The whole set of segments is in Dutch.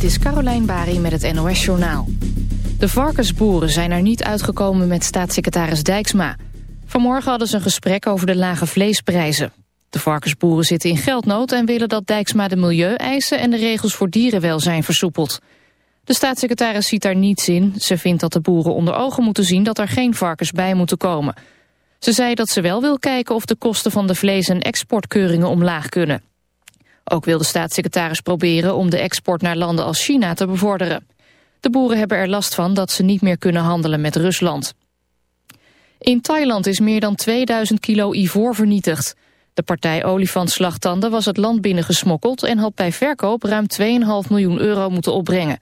dit is Carolijn Bari met het NOS Journaal. De varkensboeren zijn er niet uitgekomen met staatssecretaris Dijksma. Vanmorgen hadden ze een gesprek over de lage vleesprijzen. De varkensboeren zitten in geldnood en willen dat Dijksma de milieueisen... en de regels voor dierenwelzijn versoepelt. De staatssecretaris ziet daar niets in. Ze vindt dat de boeren onder ogen moeten zien dat er geen varkens bij moeten komen. Ze zei dat ze wel wil kijken of de kosten van de vlees- en exportkeuringen omlaag kunnen. Ook wil de staatssecretaris proberen om de export naar landen als China te bevorderen. De boeren hebben er last van dat ze niet meer kunnen handelen met Rusland. In Thailand is meer dan 2000 kilo ivoor vernietigd. De partij olifantslagtanden was het land binnengesmokkeld... en had bij verkoop ruim 2,5 miljoen euro moeten opbrengen.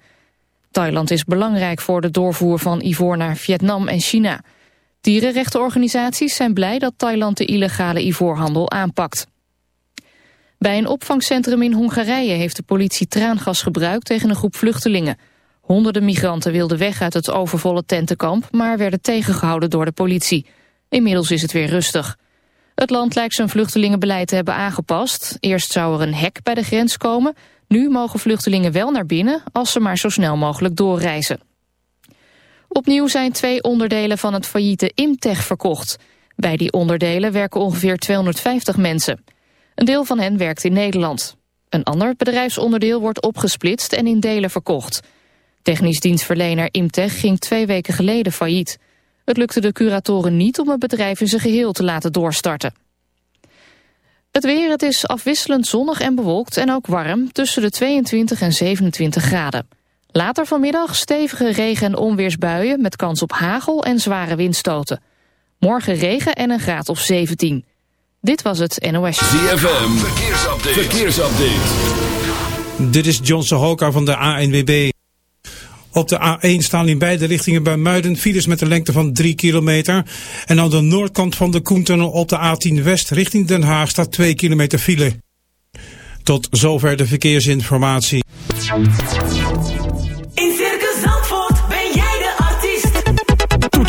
Thailand is belangrijk voor de doorvoer van ivoor naar Vietnam en China. Dierenrechtenorganisaties zijn blij dat Thailand de illegale ivoorhandel aanpakt. Bij een opvangcentrum in Hongarije heeft de politie traangas gebruikt tegen een groep vluchtelingen. Honderden migranten wilden weg uit het overvolle tentenkamp, maar werden tegengehouden door de politie. Inmiddels is het weer rustig. Het land lijkt zijn vluchtelingenbeleid te hebben aangepast. Eerst zou er een hek bij de grens komen. Nu mogen vluchtelingen wel naar binnen, als ze maar zo snel mogelijk doorreizen. Opnieuw zijn twee onderdelen van het failliete Imtech verkocht. Bij die onderdelen werken ongeveer 250 mensen. Een deel van hen werkt in Nederland. Een ander bedrijfsonderdeel wordt opgesplitst en in delen verkocht. Technisch dienstverlener Imtech ging twee weken geleden failliet. Het lukte de curatoren niet om het bedrijf in zijn geheel te laten doorstarten. Het weer, het is afwisselend zonnig en bewolkt en ook warm... tussen de 22 en 27 graden. Later vanmiddag stevige regen- en onweersbuien... met kans op hagel en zware windstoten. Morgen regen en een graad of 17. Dit was het NOS. ZFM, verkeersupdate. verkeersupdate. Dit is John Sohoka van de ANWB. Op de A1 staan in beide richtingen bij Muiden files met een lengte van 3 kilometer. En aan de noordkant van de Koentunnel op de A10 West richting Den Haag staat 2 kilometer file. Tot zover de verkeersinformatie.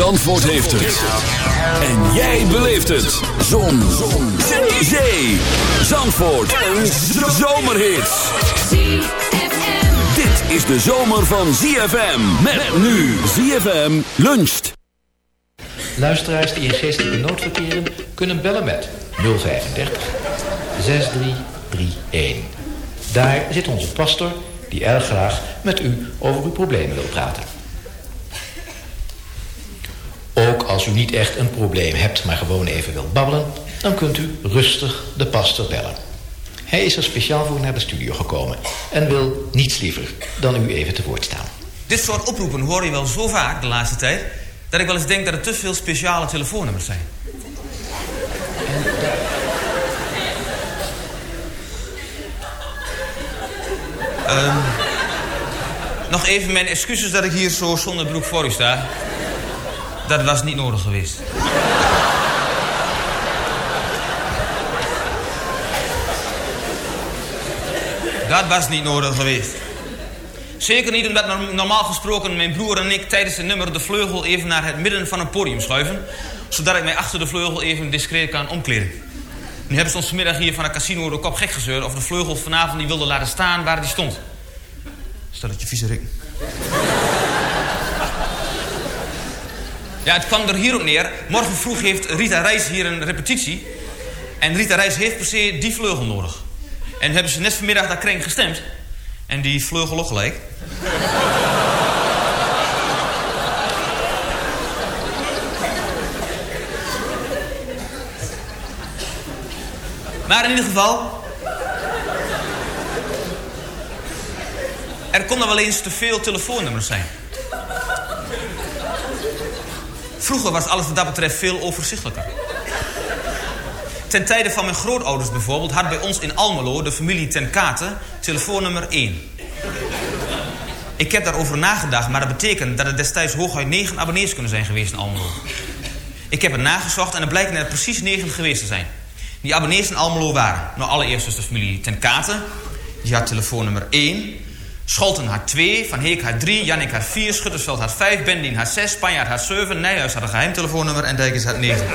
Zandvoort heeft het. En jij beleeft het. Zon. Zon. Zee. Zandvoort. Een zomerhit. Dit is de zomer van ZFM. Met nu ZFM luncht. Luisteraars die in geestelijke nood verkeren kunnen bellen met 035 6331. Daar zit onze pastor die erg graag met u over uw problemen wil praten. Ook als u niet echt een probleem hebt, maar gewoon even wilt babbelen... dan kunt u rustig de pastor bellen. Hij is er speciaal voor naar de studio gekomen... en wil niets liever dan u even te woord staan. Dit soort oproepen hoor je wel zo vaak de laatste tijd... dat ik wel eens denk dat er te veel speciale telefoonnummers zijn. Ehm, nog even mijn excuses dat ik hier zo zonder broek voor u sta. Dat was niet nodig geweest. Dat was niet nodig geweest. Zeker niet omdat norm- normaal gesproken mijn broer en ik tijdens het nummer de vleugel even naar het midden van het podium schuiven. Zodat ik mij achter de vleugel even discreet kan omkleden. Nu hebben ze ons vanmiddag hier van het casino de kop gek gezeurd of de vleugel vanavond niet wilde laten staan waar die stond. Stel dat je vieze rik. Ja, het kwam er hierop neer. Morgen vroeg heeft Rita Reis hier een repetitie. En Rita Reis heeft per se die vleugel nodig. En hebben ze net vanmiddag daar kring gestemd. En die vleugel ook gelijk. Maar in ieder geval... Er konden wel eens te veel telefoonnummers zijn. Vroeger was alles wat dat betreft veel overzichtelijker. Ten tijde van mijn grootouders bijvoorbeeld... had bij ons in Almelo de familie ten Kate telefoonnummer 1. Ik heb daarover nagedacht, maar dat betekent... dat er destijds hooguit 9 abonnees kunnen zijn geweest in Almelo. Ik heb het nagezocht en er blijken er precies 9 geweest te zijn. Die abonnees in Almelo waren... nou allereerst dus de familie ten Kate. Die had telefoonnummer 1... Scholten had 2, Van Heek had 3, Jannik had 4, Schuttersveld had 5, Bendien had 6, Spanjaard had 7, Nijhuis had een geheim telefoonnummer en Dijkers had 9.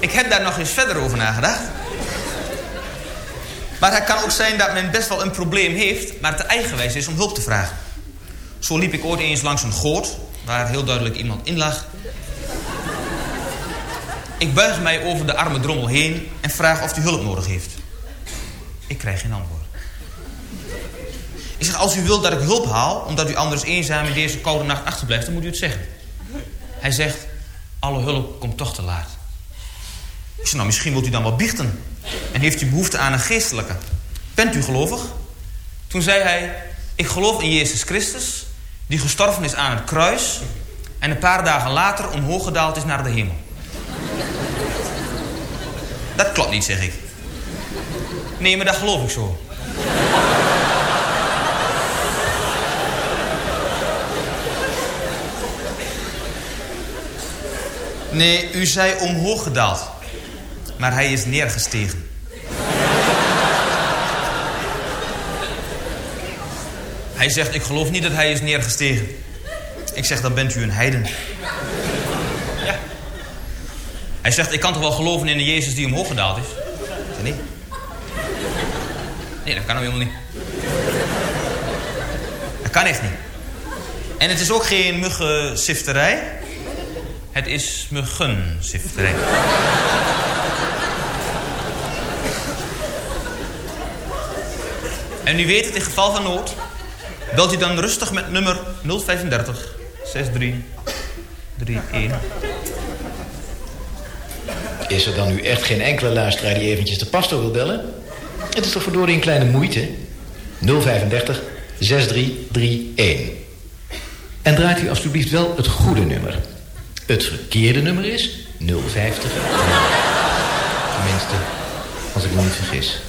Ik heb daar nog eens verder over nagedacht. Maar het kan ook zijn dat men best wel een probleem heeft, maar te eigenwijs is om hulp te vragen. Zo liep ik ooit eens langs een goot, waar heel duidelijk iemand in lag. Ik buig mij over de arme drommel heen en vraag of hij hulp nodig heeft. Ik krijg geen antwoord. Ik zeg, als u wilt dat ik hulp haal, omdat u anders eenzaam in deze koude nacht achterblijft, dan moet u het zeggen. Hij zegt, alle hulp komt toch te laat. Ik zeg, nou, misschien wilt u dan wel biechten. En heeft u behoefte aan een geestelijke. Bent u gelovig? Toen zei hij, ik geloof in Jezus Christus, die gestorven is aan het kruis... en een paar dagen later omhoog gedaald is naar de hemel. Dat klopt niet, zeg ik. Nee, maar dat geloof ik zo. Nee, u zei omhoog gedaald. Maar hij is neergestegen. Hij zegt, ik geloof niet dat hij is neergestegen. Ik zeg, dan bent u een heiden. Ja. Hij zegt, ik kan toch wel geloven in een Jezus die omhoog gedaald is? Ik zeg, nee. Nee, dat kan nou helemaal niet. Dat kan echt niet. En het is ook geen muggensifterij. Het is muggensifterij. En u weet het, in geval van nood... belt u dan rustig met nummer 035 63 31. Is er dan nu echt geen enkele luisteraar die eventjes de pastor wil bellen? Het is toch verdorie een kleine moeite? 035 6331. En draait u alstublieft wel het goede nummer. Het verkeerde nummer is 050. Tenminste, als ik me niet vergis.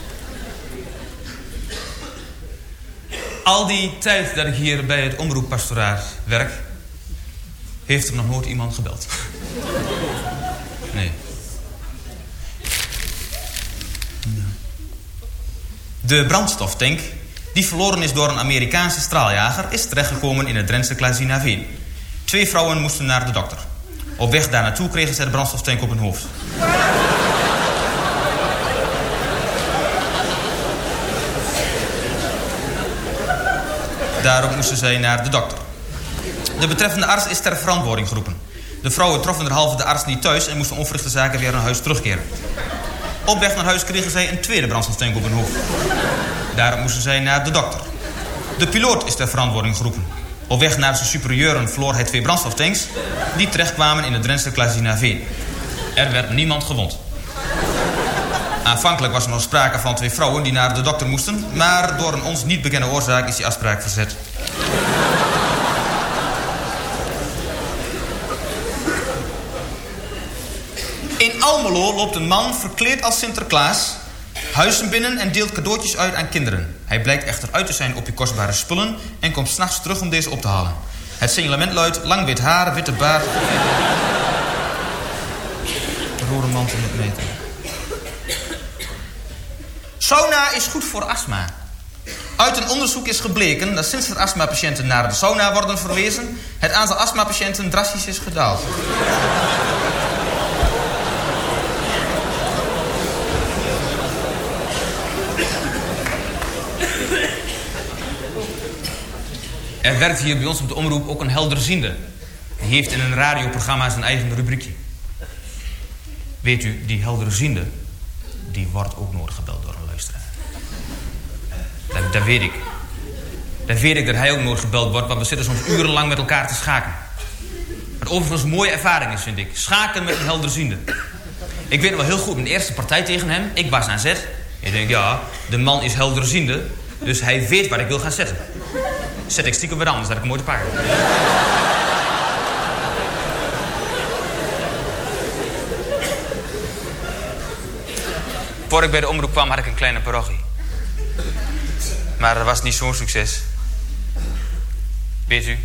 Al die tijd dat ik hier bij het omroeppastoraat werk... heeft er nog nooit iemand gebeld. Nee. De brandstoftank, die verloren is door een Amerikaanse straaljager... is terechtgekomen in het Drentse Klazinaveen. Twee vrouwen moesten naar de dokter. Op weg daar naartoe kregen zij de brandstoftank op hun hoofd. Daarop moesten zij naar de dokter. De betreffende arts is ter verantwoording geroepen. De vrouwen troffen derhalve de arts niet thuis... en moesten onverrichte zaken weer naar huis terugkeren. Op weg naar huis kregen zij een tweede brandstoftank op hun hoofd. Daarop moesten zij naar de dokter. De piloot is ter verantwoording geroepen. Op weg naar zijn superieuren verloor hij twee brandstoftanks... die terechtkwamen in het Drentse Klazinaveen. Er werd niemand gewond. Aanvankelijk was er nog sprake van twee vrouwen die naar de dokter moesten... maar door een ons niet bekende oorzaak is die afspraak verzet. In Almelo loopt een man verkleed als Sinterklaas... huizen binnen en deelt cadeautjes uit aan kinderen. Hij blijkt echter uit te zijn op je kostbare spullen... en komt s'nachts terug om deze op te halen. Het signalement luidt lang wit haar, witte baard. Rode mantel met meter. Sauna is goed voor astma. Uit een onderzoek is gebleken dat sinds er astmapatiënten naar de sauna worden verwezen... het aantal astmapatiënten drastisch is gedaald. Er werkt hier bij ons op de omroep ook een helderziende. Die heeft in een radioprogramma zijn eigen rubriekje. Weet u, die helderziende, die wordt ook nooit gebeld door. Dat, weet ik. Dat weet ik dat hij ook nooit gebeld wordt, want we zitten soms urenlang met elkaar te schaken. Wat overigens een mooie ervaring is, vind ik. Schaken met een helderziende. Ik weet nog wel heel goed, mijn eerste partij tegen hem, ik was aan zet. Ik denk, ja, de man is helderziende, dus hij weet wat ik wil gaan zeggen. Zet ik stiekem weer anders, dat ik mooi te paard. Voor ik bij de omroep kwam, had ik een kleine parochie. Maar dat was niet zo'n succes. Weet u,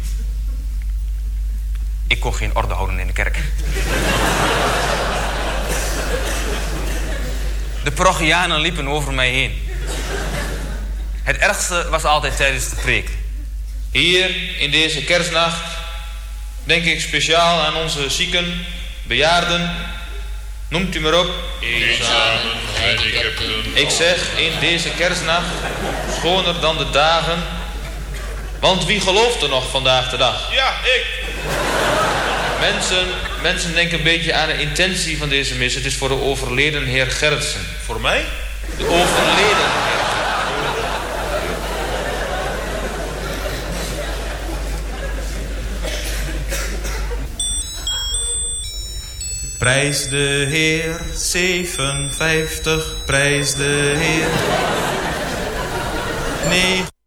ik kon geen orde houden in de kerk. De parochianen liepen over mij heen. Het ergste was altijd tijdens de preek. Hier in deze kerstnacht denk ik speciaal aan onze zieken, bejaarden. Noemt u maar op. Ik zeg in deze kerstnacht, schoner dan de dagen. Want wie gelooft er nog vandaag de dag? Ja, ik. Mensen, mensen denken een beetje aan de intentie van deze mis. Het is voor de overleden heer Gerritsen. Voor mij? De overleden heer Prijs de Heer, 57, prijs de Heer. Nee.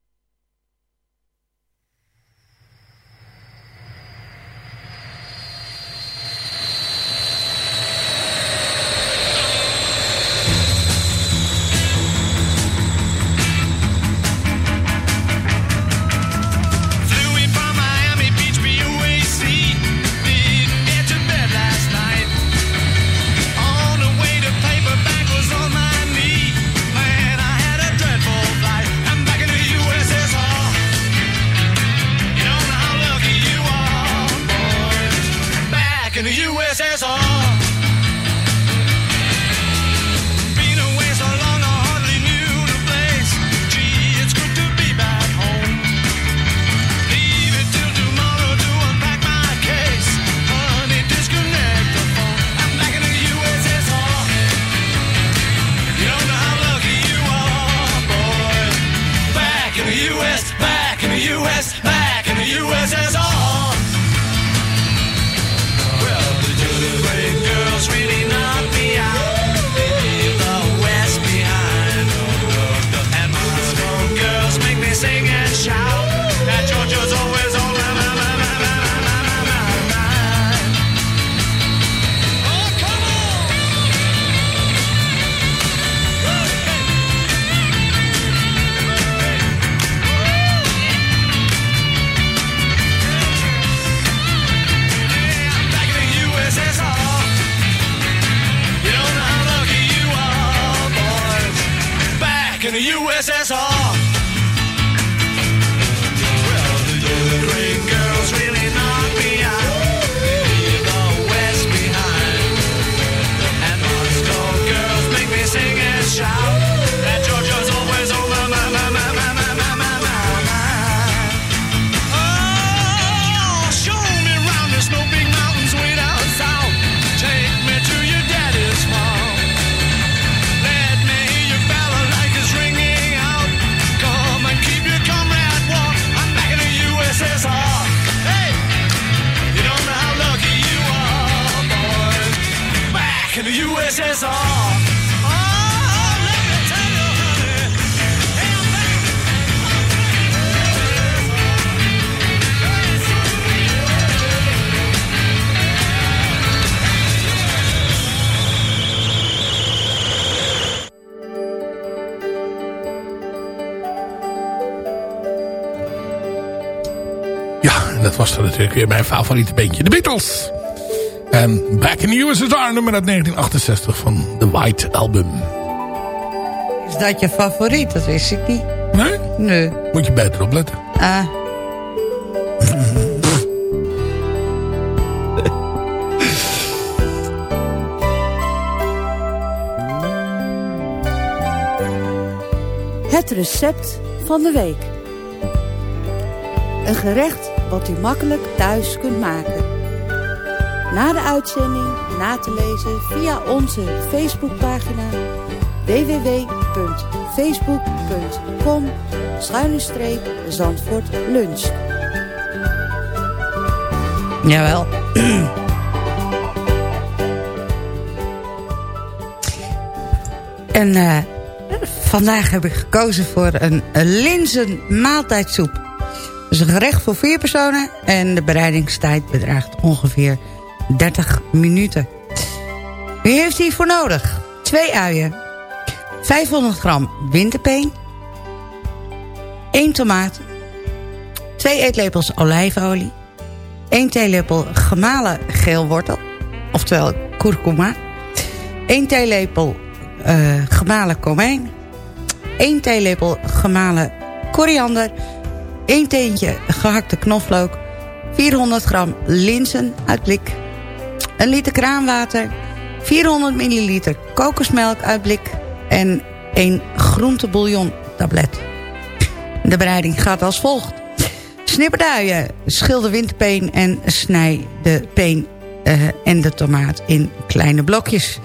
US, back in the US, back in the USSR. Dat was dan natuurlijk weer mijn favoriete beentje. De Beatles. En Back in the USSR, nummer uit 1968 van The White Album. Is dat je favoriet? Dat wist ik niet. Nee? Nee. Moet je beter opletten. Ah. Het recept van de week. Een gerecht wat u makkelijk thuis kunt maken. Na de uitzending na te lezen via onze Facebookpagina www.facebook.com Zandvoort Lunch. Jawel. en eh, vandaag heb ik gekozen voor een, linzen maaltijdsoep. Een gerecht voor vier personen en de bereidingstijd bedraagt ongeveer 30 minuten. Wie heeft hiervoor nodig? Twee uien, 500 gram winterpeen, 1 tomaat, 2 eetlepels olijfolie, 1 theelepel gemalen geelwortel, oftewel kurkuma, 1 theelepel uh, gemalen komijn, 1 theelepel gemalen koriander, 1 teentje gehakte knoflook, 400 gram linzen uit blik, 1 liter kraanwater, 400 milliliter kokosmelk uit blik en 1 groentebouillon tablet. De bereiding gaat als volgt. Snipper de uien, schil de winterpeen en snij de peen uh, en de tomaat in kleine blokjes.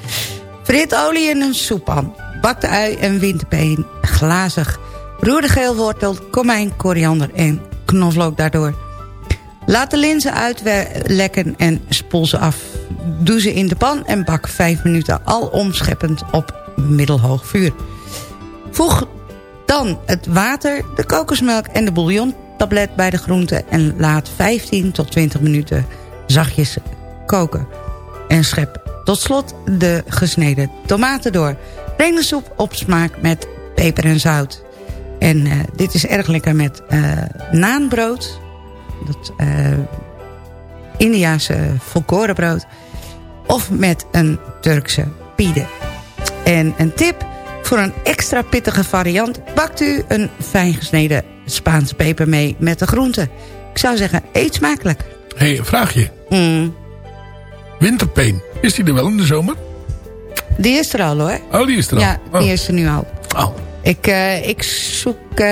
Frit olie in een soeppan. Bak de ui en winterpeen glazig. Roer de geelwortel, komijn, koriander en knoflook daardoor. Laat de linzen uitlekken en spoel ze af. Doe ze in de pan en bak 5 minuten al omscheppend op middelhoog vuur. Voeg dan het water, de kokosmelk en de bouillontablet bij de groenten... en laat 15 tot 20 minuten zachtjes koken. En schep tot slot de gesneden tomaten door. Breng de soep op smaak met peper en zout. En uh, dit is erg lekker met uh, naanbrood. Dat uh, Indiaanse volkorenbrood. Of met een Turkse pide. En een tip... Voor een extra pittige variant bakt u een fijn gesneden Spaanse peper mee met de groenten. Ik zou zeggen, eet smakelijk. Hé, hey, een vraagje. Mm. Winterpeen, is die er wel in de zomer? Die is er al hoor. Oh, die is er al? Ja, die oh. is er nu al. Oh. Ik, uh, ik zoek, uh,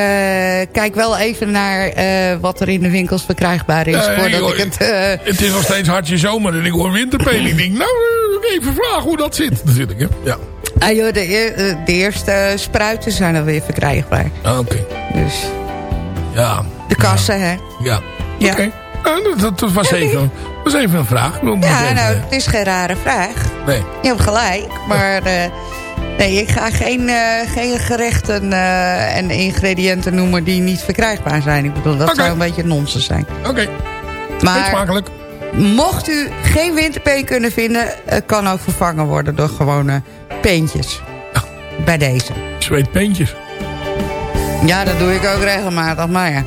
kijk wel even naar uh, wat er in de winkels verkrijgbaar is. Nee, voordat hoor, ik het, het is nog steeds hartje zomer en ik hoor winterpeen. ik denk, nou, even vragen hoe dat zit. Natuurlijk, hè? Ja. Ah joh, de, de, eerste spruiten zijn alweer verkrijgbaar. Ah, oké. Okay. Dus. Ja. De kassen, ja. hè? Ja. ja. Oké. Okay. Nou, dat, dat, was, even, was even een vraag. Ja, nou, het is geen rare vraag. Nee. Je hebt gelijk, maar... Nee, ik ga geen, uh, geen gerechten uh, en ingrediënten noemen die niet verkrijgbaar zijn. Ik bedoel, dat okay. zou een beetje nonsens zijn. Oké. Okay. Maar smakelijk. mocht u geen winterpeen kunnen vinden... kan ook vervangen worden door gewone peentjes. Bij deze. Zweetpeentjes. Ja, dat doe ik ook regelmatig, maar ja.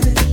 baby.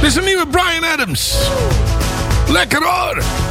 Dit is een nieuwe Brian Adams. Lekker hoor!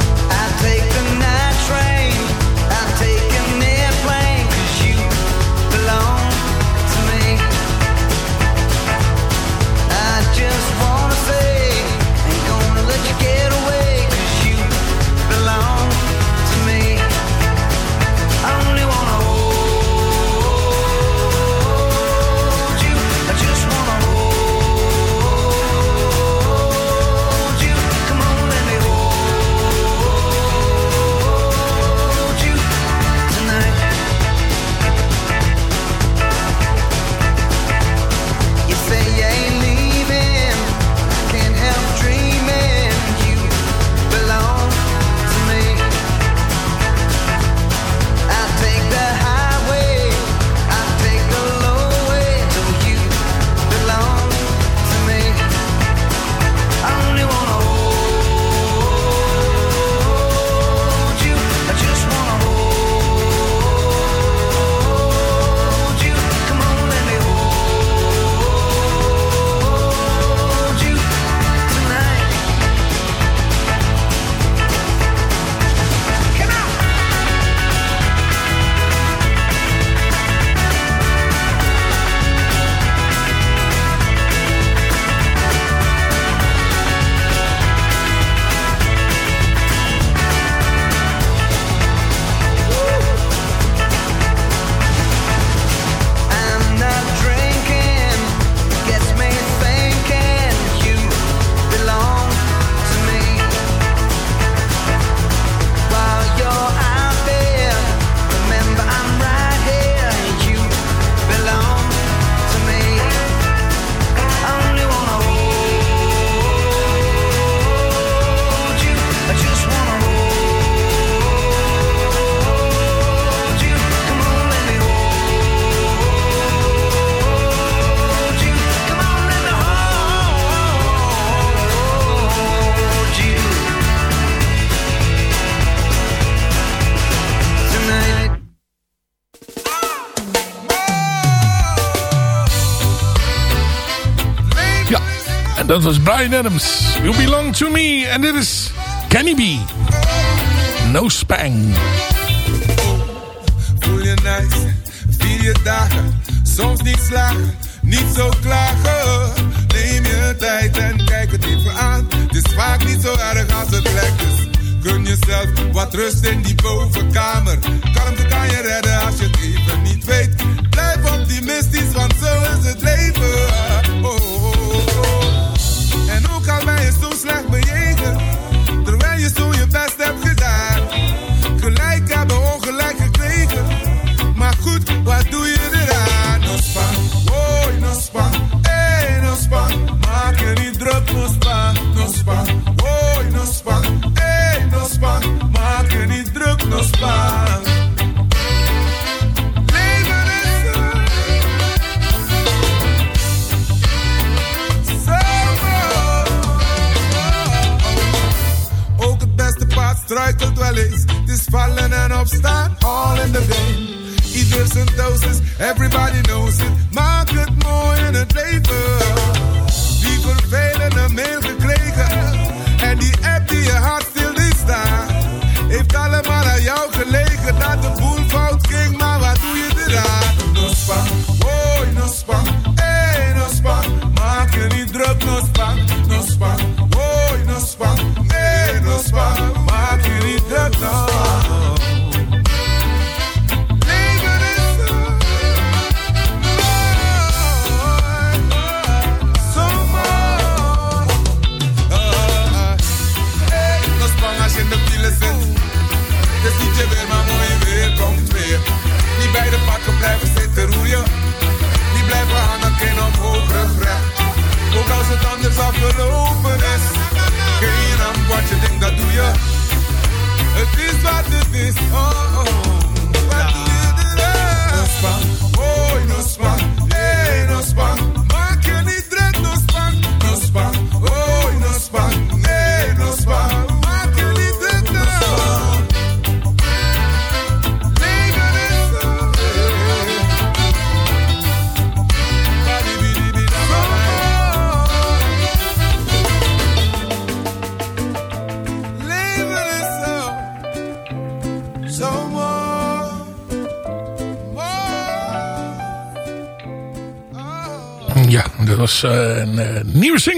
Dat was Brian Adams. You belong to me. En dit is Kenny B. No Spang. Voel je nice, vier je dagen. Soms niet slagen, niet zo klagen. Neem je tijd en kijk het even aan. Het is vaak niet zo erg als het lijkt. Dus kun je jezelf wat rust in die bovenkamer. Kalmte kan je redden als je het even niet weet. Blijf optimistisch, want zo is het leven. oh. oh, oh kan mij je zo slecht bejegen, Terwijl je zo je best hebt gedaan. Gelijk hebben ongelijk gekregen. Maar goed, wat doe je eraan? Nospa, oh, Nospa, hey Nospa. Maak je niet druk, Nospa, Nospa, oh, Nospa, hey Nospa. Maak je niet druk, Nospa. vallen en opstaan, all in the day, Ieder and doses, everybody knows it. Maak a mooi in people failing a vervelende mail gekregen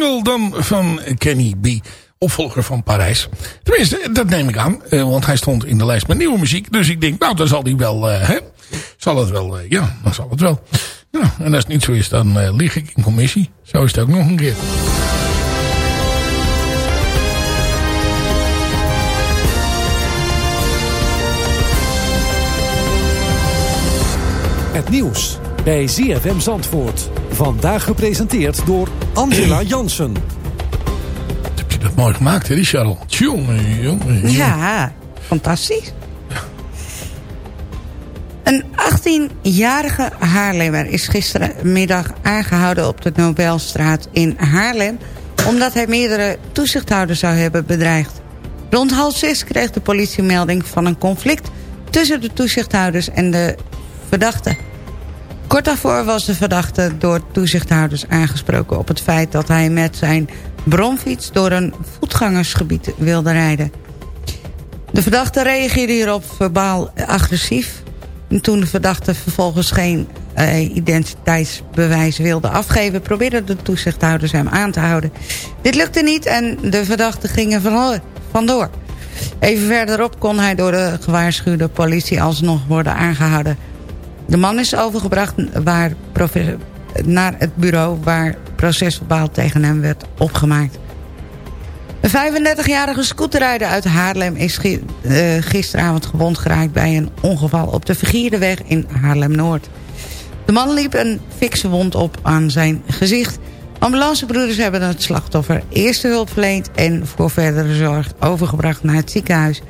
dan van Kenny B. Opvolger van Parijs. Tenminste, dat neem ik aan. eh, want hij stond in de lijst met nieuwe muziek. Dus ik denk, nou, dan zal hij wel... eh, hè? Zal het wel, eh, ja, dan zal het wel. En als het niet zo is, dan lig ik in commissie. Zo is het ook nog een keer. Het nieuws bij ZFM Zandvoort. Vandaag gepresenteerd door Angela Jansen. Heb je dat mooi gemaakt, hè, die Charles? Jongen, jongen, jongen. Ja, fantastisch. Een 18-jarige Haarlemmer is gisterenmiddag aangehouden op de Nobelstraat in Haarlem... omdat hij meerdere toezichthouders zou hebben bedreigd. Rond half zes kreeg de politie melding van een conflict... tussen de toezichthouders en de verdachte. Kort daarvoor was de verdachte door toezichthouders aangesproken... op het feit dat hij met zijn bromfiets door een voetgangersgebied wilde rijden. De verdachte reageerde hierop verbaal agressief. En toen de verdachte vervolgens geen eh, identiteitsbewijs wilde afgeven... probeerden de toezichthouders hem aan te houden. Dit lukte niet en de verdachte ging er vandoor- vandoor. Even verderop kon hij door de gewaarschuwde politie alsnog worden aangehouden. De man is overgebracht waar naar het bureau... waar procesverbaal tegen hem werd opgemaakt. Een 35-jarige scooterrijder uit Haarlem is eh, gisteravond gewond geraakt... bij een ongeval op de Vergierderweg in Haarlem-Noord. De man liep een fikse wond op aan zijn gezicht. Ambulancebroeders hebben het slachtoffer eerste hulp verleend... en voor verdere zorg overgebracht naar het ziekenhuis.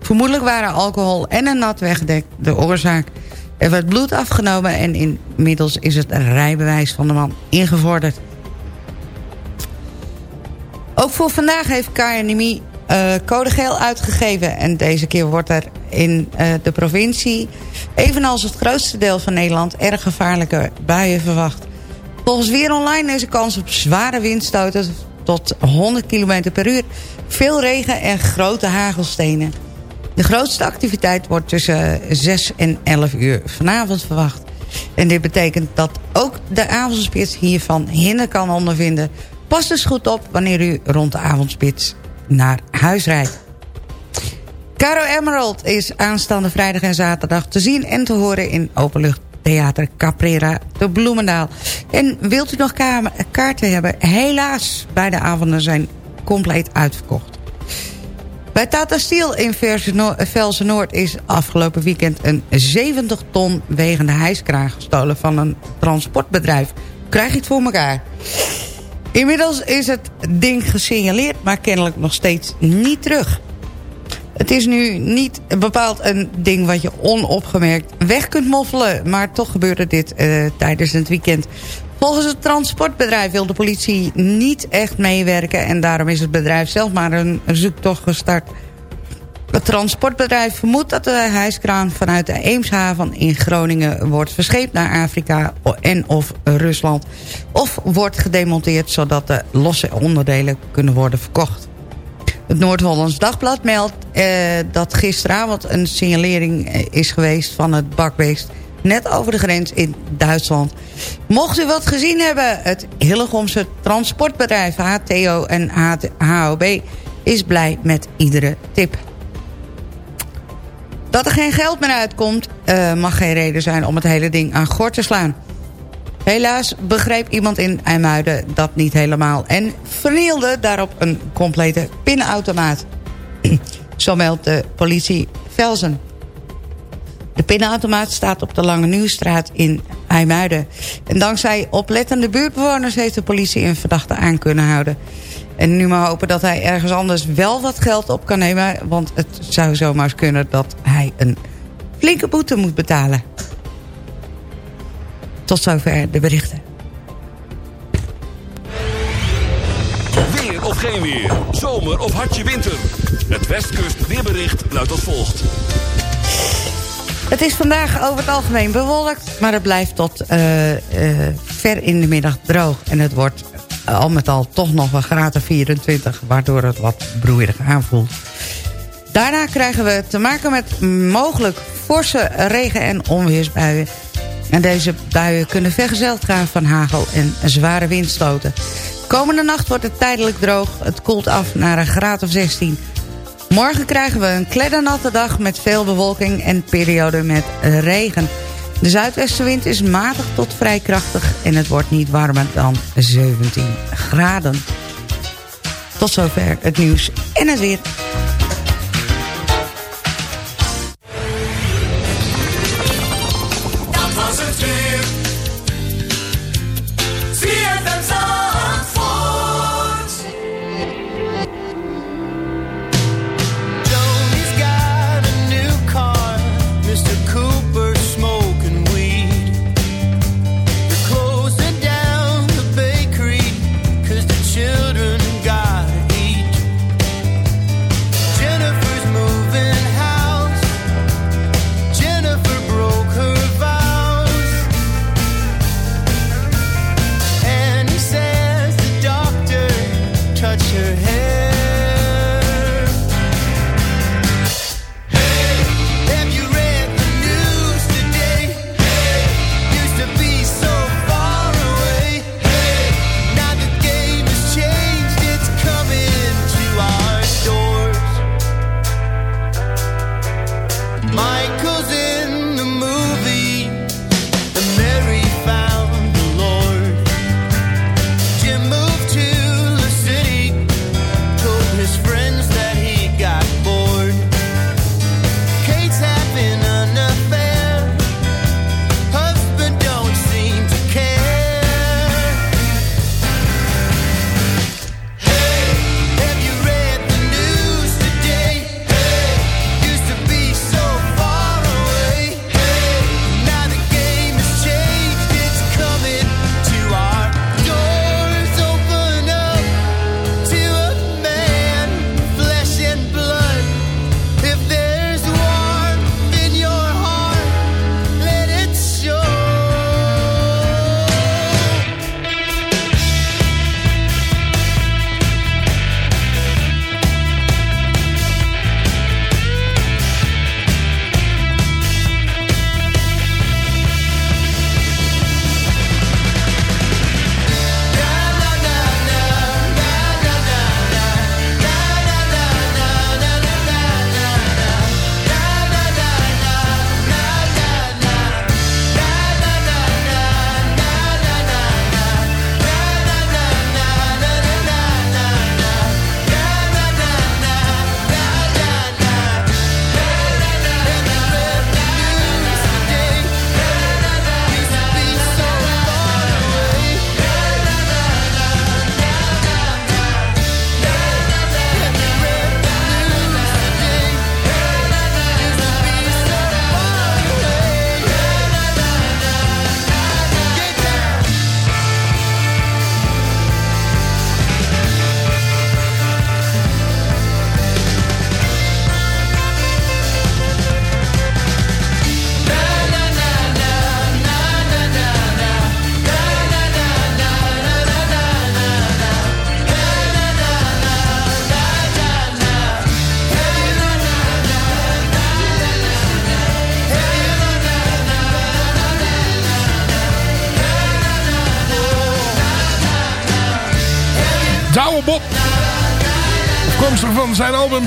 Vermoedelijk waren alcohol en een nat wegdek de oorzaak. Er werd bloed afgenomen en inmiddels is het rijbewijs van de man ingevorderd. Ook voor vandaag heeft KNMI eh code geel uitgegeven. En deze keer wordt er in eh, de provincie, evenals het grootste deel van Nederland... erg gevaarlijke buien verwacht. Volgens Weer Online is er kans op zware windstoten tot 100 km per uur... veel regen en grote hagelstenen. De grootste activiteit wordt tussen 6 en 11 uur vanavond verwacht. En dit betekent dat ook de avondspits hiervan hinder kan ondervinden. Pas dus goed op wanneer u rond de avondspits naar huis rijdt. Caro Emerald is aanstaande vrijdag en zaterdag te zien en te horen in Openluchttheater Caprera te Bloemendaal. En wilt u nog ka- kaarten hebben? Helaas, beide avonden zijn compleet uitverkocht. Bij Tata Steel in Velsen Noord is afgelopen weekend een 70 ton wegende hijskraan gestolen van een transportbedrijf. Krijg je het voor elkaar? Inmiddels is het ding gesignaleerd, maar kennelijk nog steeds niet terug. Het is nu niet bepaald een ding wat je onopgemerkt weg kunt moffelen... maar toch gebeurde dit eh, tijdens het weekend. Volgens het transportbedrijf wil de politie niet echt meewerken... en daarom is het bedrijf zelf maar een zoektocht gestart. Het transportbedrijf vermoedt dat de hijskraan vanuit de Eemshaven in Groningen... wordt verscheept naar Afrika en of Rusland. Of wordt gedemonteerd zodat de losse onderdelen kunnen worden verkocht. Het Noord-Hollands Dagblad meldt eh, dat gisteravond een signalering eh, is geweest van het bakbeest net over de grens in Duitsland. Mocht u wat gezien hebben, het Hillegomse transportbedrijf HTO en HOB is blij met iedere tip. Dat er geen geld meer uitkomt, uh, mag geen reden zijn om het hele ding aan gort te slaan. Helaas begreep iemand in IJmuiden dat niet helemaal... en vernielde daarop een complete pinautomaat. Zo meldt de politie Velzen. De pinautomaat staat op de Lange Nieuwstraat in IJmuiden. En dankzij oplettende buurtbewoners heeft de politie een verdachte aan kunnen houden. En nu maar hopen dat hij ergens anders wel wat geld op kan nemen... want het zou zomaar kunnen dat hij een flinke boete moet betalen. Tot zover de berichten. Weer of geen weer. Zomer of hartje winter. Het Westkust weerbericht luidt als volgt. Het is vandaag over het algemeen bewolkt, maar het blijft tot uh, uh, ver in de middag droog. En het wordt al met al toch nog een graad 24, waardoor het wat broeierig aanvoelt. Daarna krijgen we te maken met mogelijk forse regen- en onweersbuien. En deze buien kunnen vergezeld gaan van hagel en zware windstoten. Komende nacht wordt het tijdelijk droog. Het koelt af naar een graad of 16. Morgen krijgen we een kleddernatte dag met veel bewolking en perioden met regen. De zuidwestenwind is matig tot vrij krachtig en het wordt niet warmer dan 17 graden. Tot zover het nieuws en het weer.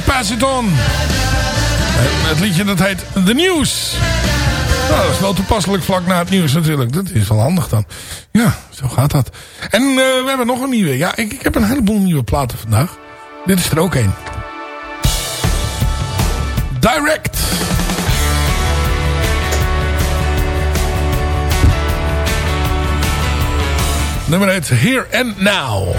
Pass It On. Het liedje dat heet The News. Nou, dat is wel toepasselijk vlak na het nieuws natuurlijk. Dat is wel handig dan. Ja, zo gaat dat. En eh, we hebben nog een nieuwe. Ja, ik, ik heb een heleboel nieuwe platen vandaag. Dit is er ook een. Direct. Nummer heet Here and Now.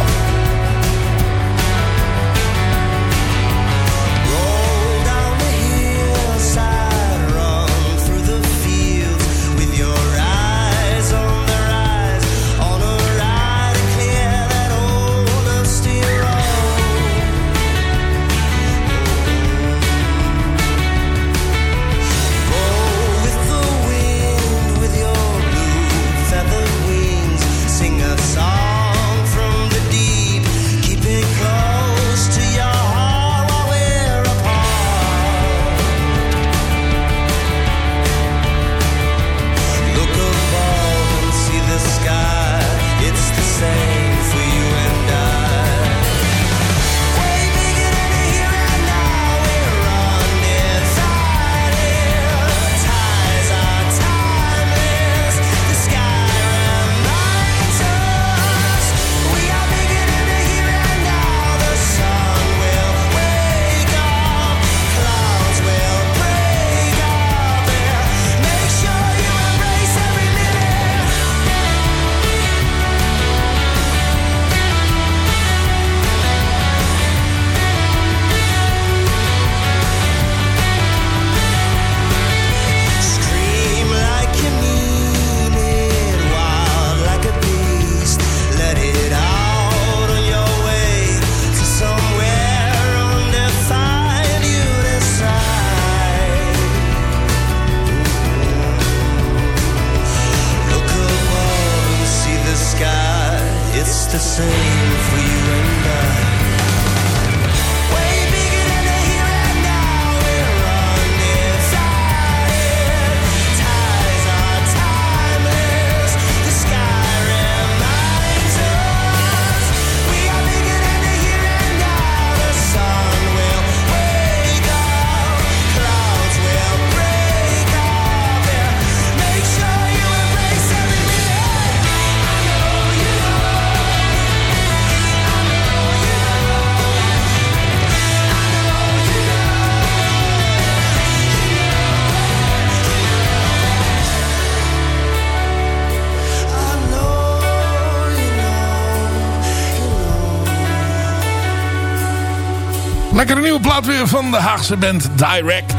plaat weer van de Haagse band Direct.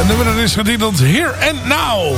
en nummer is getiteld Here and Now.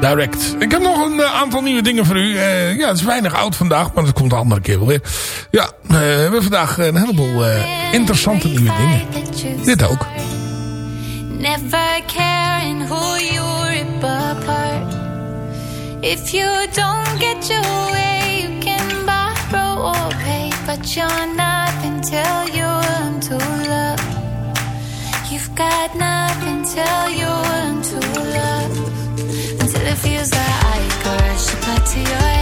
Direct. Ik heb nog een eh, aantal nieuwe dingen voor u. Uh, ja, het is weinig oud vandaag, maar dat komt de andere keer wel weer. Ja, uh, we hebben vandaag een heleboel uh, interessante nieuwe dingen. Dit ook. Never caring who you rip apart. If you don't get your way, you can borrow or pay. But you're not until you're learn to love. You've got nothing till you're into to love. it feels that I could back to your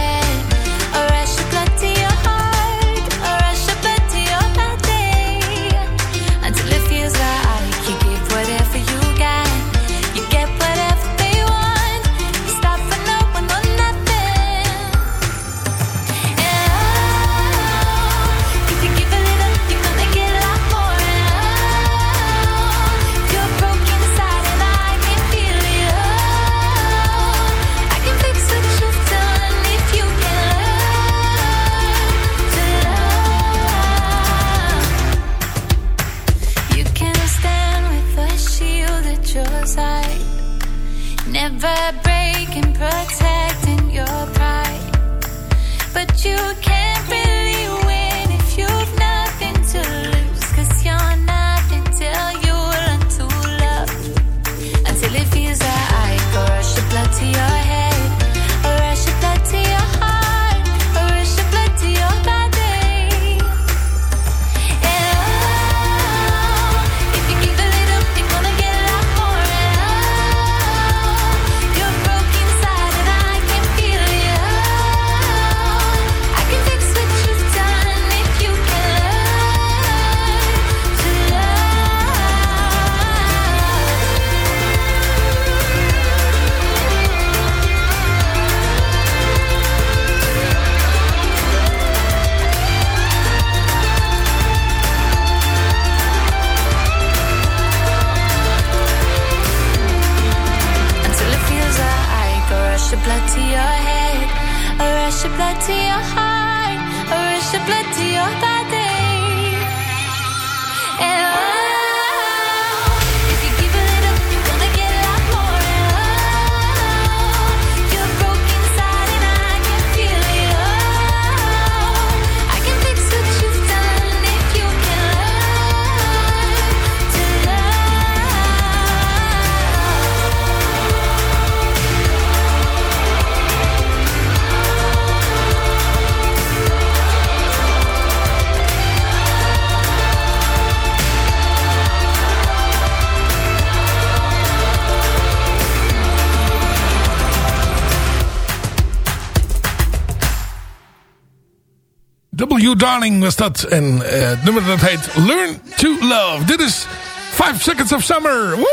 You Darling was dat. En uh, het nummer dat heet Learn to Love. Dit is 5 Seconds of Summer. And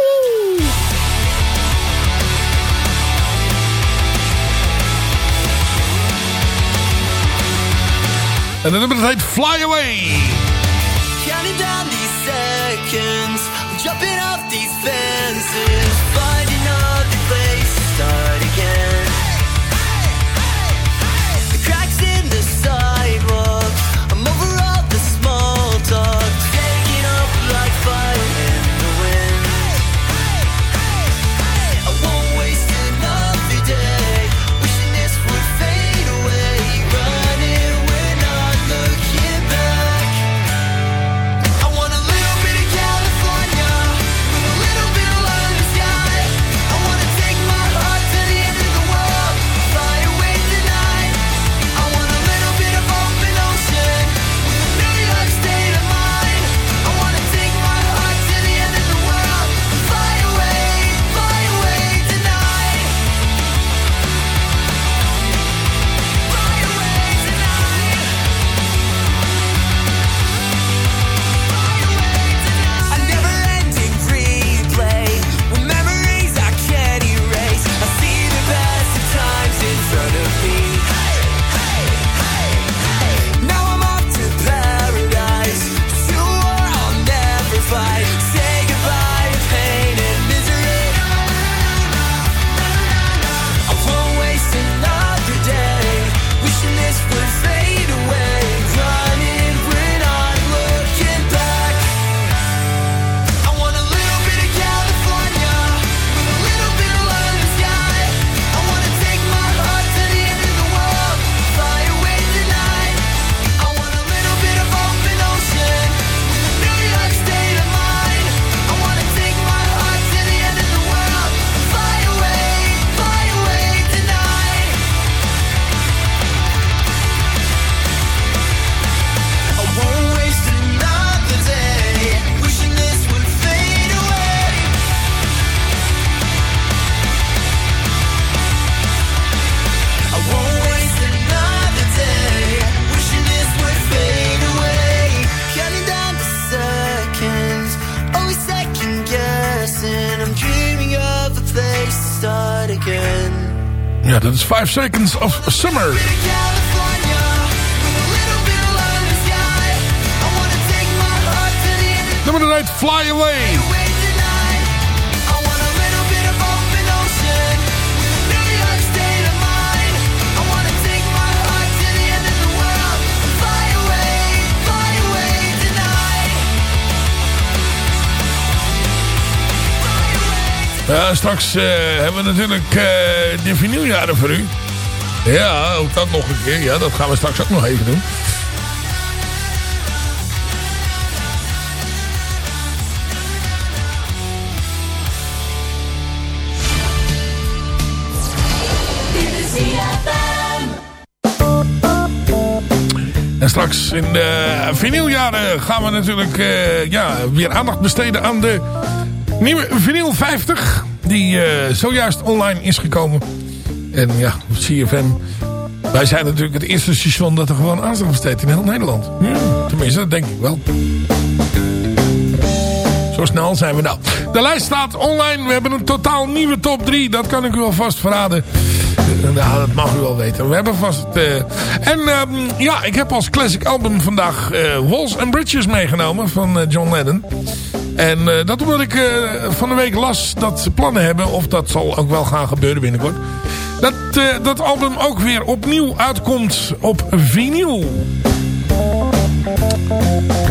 En het nummer dat heet Fly Away. Counting down these seconds. Jumping off these fences. Seconds of Summer. Nummer Fly Away. Straks eh, hebben we natuurlijk eh, de vinyljaren voor u. Ja, ook dat nog een keer. Ja, dat gaan we straks ook nog even doen. En straks in de vinyljaren gaan we natuurlijk eh, ja, weer aandacht besteden aan de nieuwe vinyl 50. Die eh, zojuist online is gekomen. En ja, CFM. Wij zijn natuurlijk het eerste station dat er gewoon aandacht besteedt in heel Nederland. Ja, tenminste, dat denk ik wel. Zo snel zijn we nou. De lijst staat online. We hebben een totaal nieuwe top 3. Dat kan ik u alvast verraden. Nou, dat mag u wel weten. We hebben vast... eh, En ehm, ja, ik heb als classic album vandaag eh, Walls and Bridges meegenomen van eh, John Lennon. En dat omdat ik van de week las dat ze plannen hebben, of dat zal ook wel gaan gebeuren binnenkort. Dat eh, dat album ook weer opnieuw uitkomt op vinyl.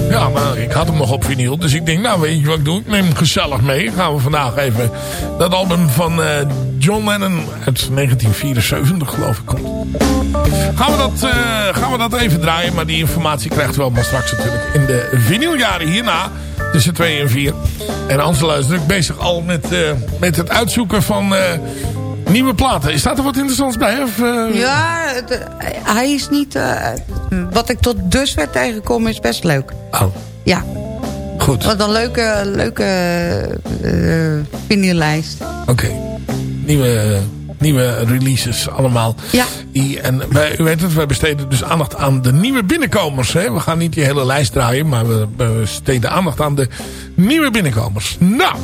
Ja, maar ik had hem nog op vinyl. Dus ik denk, nou weet je wat ik doe? Ik neem hem gezellig mee. Gaan we vandaag even dat album van eh, John Lennon uit 1974 geloof ik komt. Gaan we, dat, eh, gaan we dat even draaien. Maar die informatie krijgt u wel maar straks natuurlijk in de vinyljaren hierna. Tussen 2 en 4. En Angela is druk bezig al met, met het uitzoeken van nieuwe platen. Is daar er wat interessants bij? Of, eh? Ja, het- hij is niet... eh, wat ik tot dusver tegenkom is best leuk. Oh. Ja. Goed. Wat een leuke, leuke uh, vinyllijst. Oké. Nieuwe, nieuwe releases allemaal. Ja. Die, en wij, u weet het, wij besteden dus aandacht aan de nieuwe binnenkomers. Hè? We gaan niet die hele lijst draaien, maar we we besteden aandacht aan de nieuwe binnenkomers. Nou...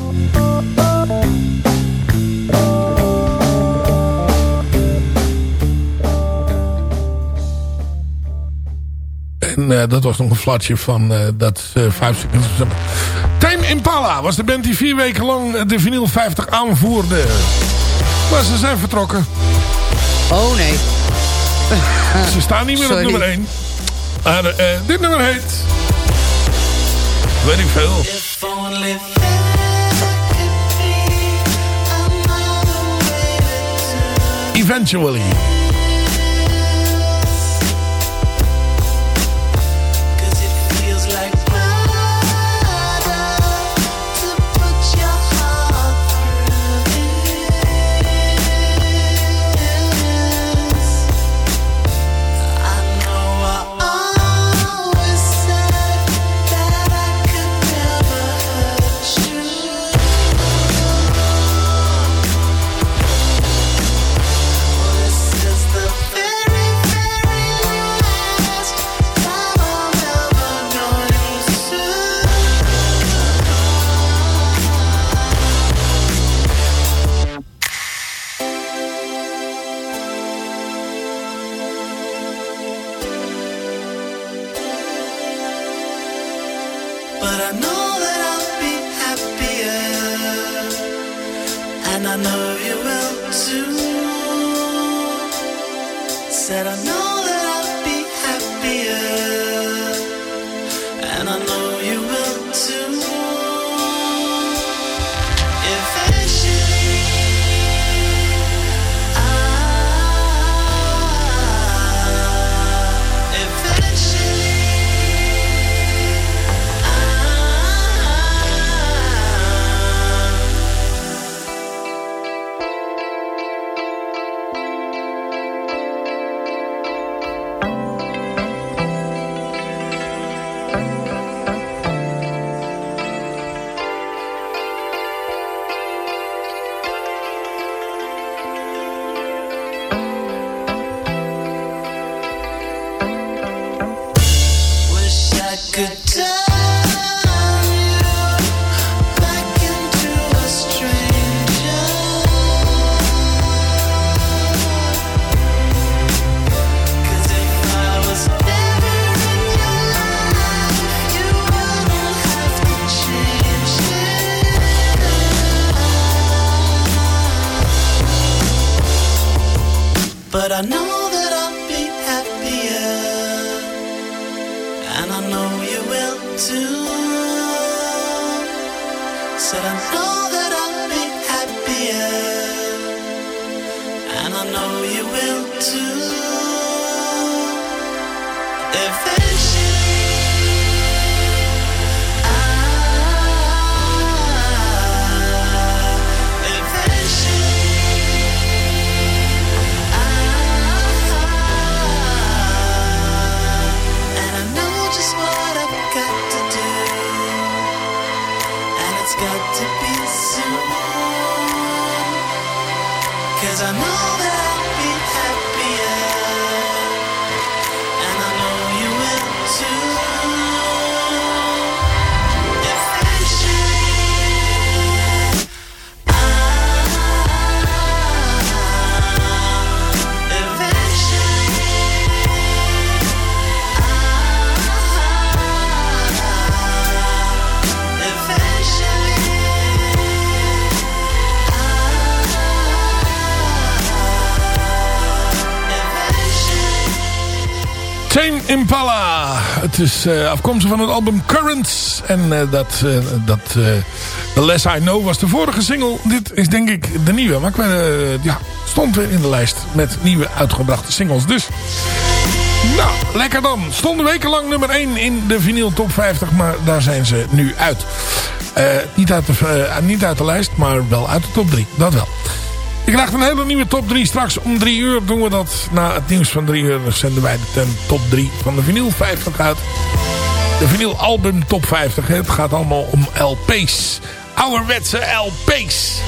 En eh, dat was nog een flatje van eh, dat eh, 5 Seconds. Tame Impala was de band die vier weken lang de vinyl 50 aanvoerde. Maar ze zijn vertrokken. Oh nee. Ze staan niet meer Sorry. op nummer 1. Maar dit nummer heet... Weet ik veel. Eventually. Impala. Het is eh, afkomstig van het album Currents. En eh, dat, eh, dat The Less I Know was de vorige single. Dit is denk ik de nieuwe. Maar ik ben, ja, stond weer in de lijst met nieuwe uitgebrachte singles. Dus, nou, lekker dan. Stonden wekenlang nummer 1 in de vinyl top 50. Maar daar zijn ze nu uit. Niet, uit de, niet uit de lijst, maar wel uit de top 3. Dat wel. Ik krijg een hele nieuwe top 3. Straks om 3 uur doen we dat. Na het nieuws van 3 uur zenden wij de top 3 van de vinyl 50 uit. De vinyl album top 50. Het gaat allemaal om LP's. Ouderwetse LP's.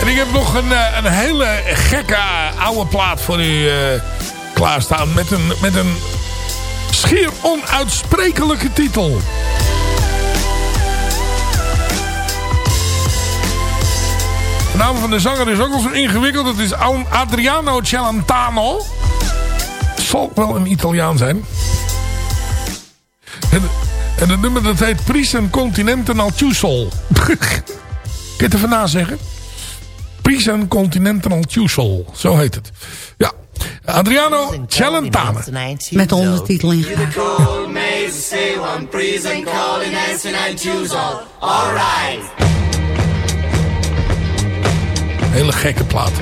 En ik heb nog een, eh, een hele gekke oude plaat voor u uh, klaarstaan. Met een, met een schier onuitsprekelijke titel. De naam van de zanger is ook al zo ingewikkeld. Het is Adriano Celentano. Zal wel een Italiaan zijn. En, en het nummer dat heet Prisen Continental Chusol. Kun je het even nazeggen? Prisen Continental Chusol. Zo heet het. Adriano Celentano. Met de ondertitel. Hele gekke plaat.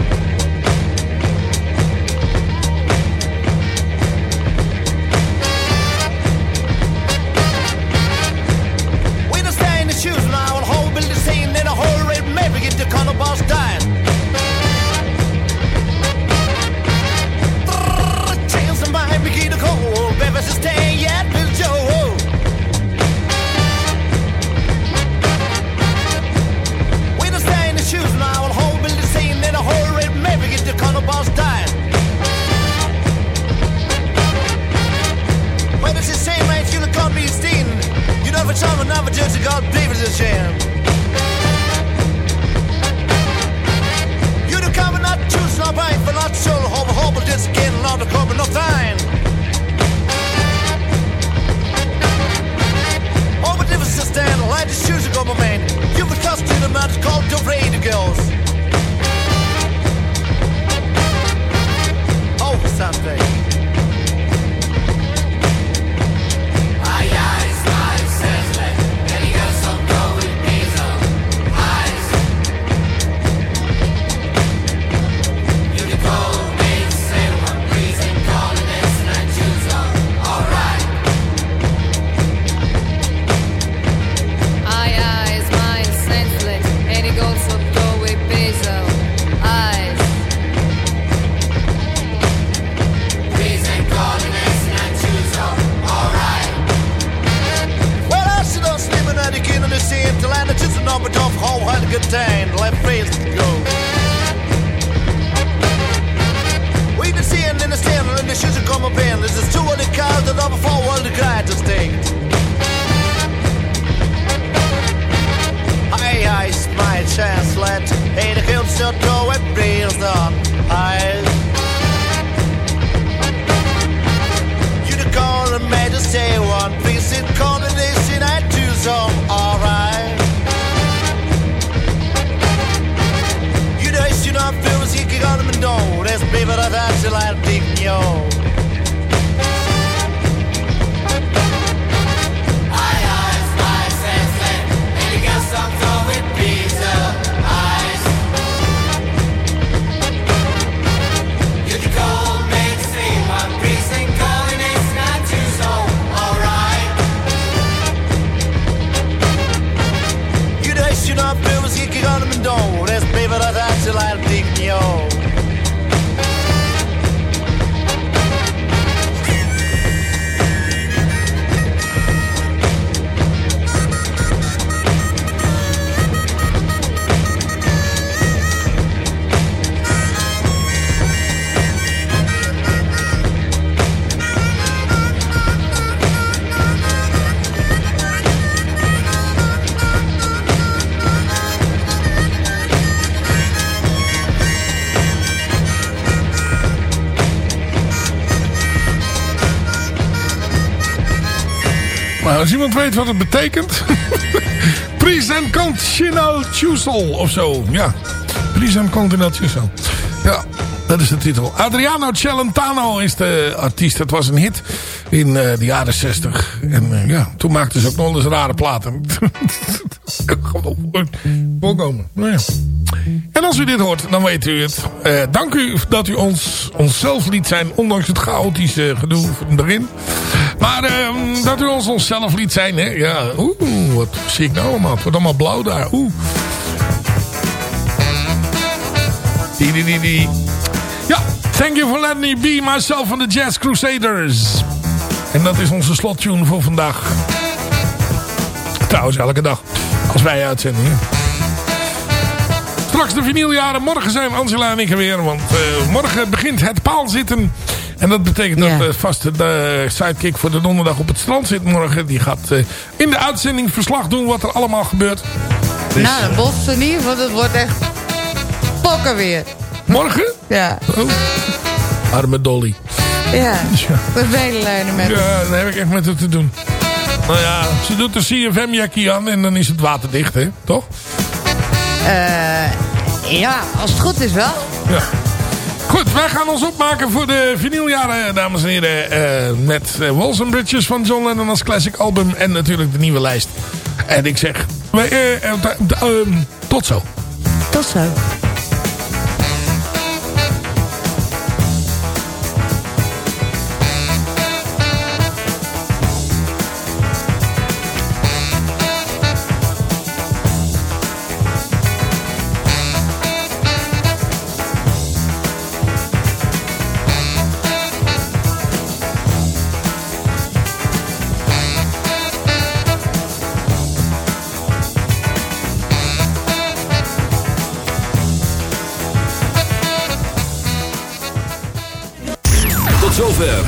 Iemand weet wat het betekent. Present Continental Chusel of zo. Ja. Present Continental Chusel. Ja, dat is de titel. Adriano Celentano is de artiest. Het was een hit in eh, de jaren 60. En eh, ja, toen maakten ze ook nog eens rare platen. Voorkomen. Nou ja. En als u dit hoort, dan weet u het. Eh, dank u dat u ons onszelf liet zijn, ondanks het chaotische gedoe begin. Maar ehm, dat u ons onszelf liet zijn, hè. Ja, oeh, wat zie ik nou allemaal? Het allemaal blauw daar. Oeh. Die, die, die, die. Ja, thank you for letting me be myself on the Jazz Crusaders. En dat is onze slottune voor vandaag. Trouwens, elke dag. Als wij uitzenden. Straks de vinyljaren. Morgen zijn Angela en ik er weer. Want eh, morgen begint het paalzitten. En dat betekent dat vast de sidekick voor de donderdag op het strand zit morgen. Die gaat uh, in de uitzending verslag doen wat er allemaal gebeurt. Dus... Nou, dat er niet, want het wordt echt pokken weer. Morgen? Ja. Oh. Arme Dolly. Ja, we medelijden met Ja, daar heb ik echt met haar te doen. Nou ja, ze doet de CFM-jackie aan en dan is het waterdicht, hè? Toch? Uh, ja, als het goed is wel. Ja. Goed, wij gaan ons opmaken voor de vinyljaren, dames en heren. Uh, met uh, Walls and Bridges van John Lennon als classic album. En natuurlijk de nieuwe lijst. En ik zeg, wij, tot zo. Tot zo.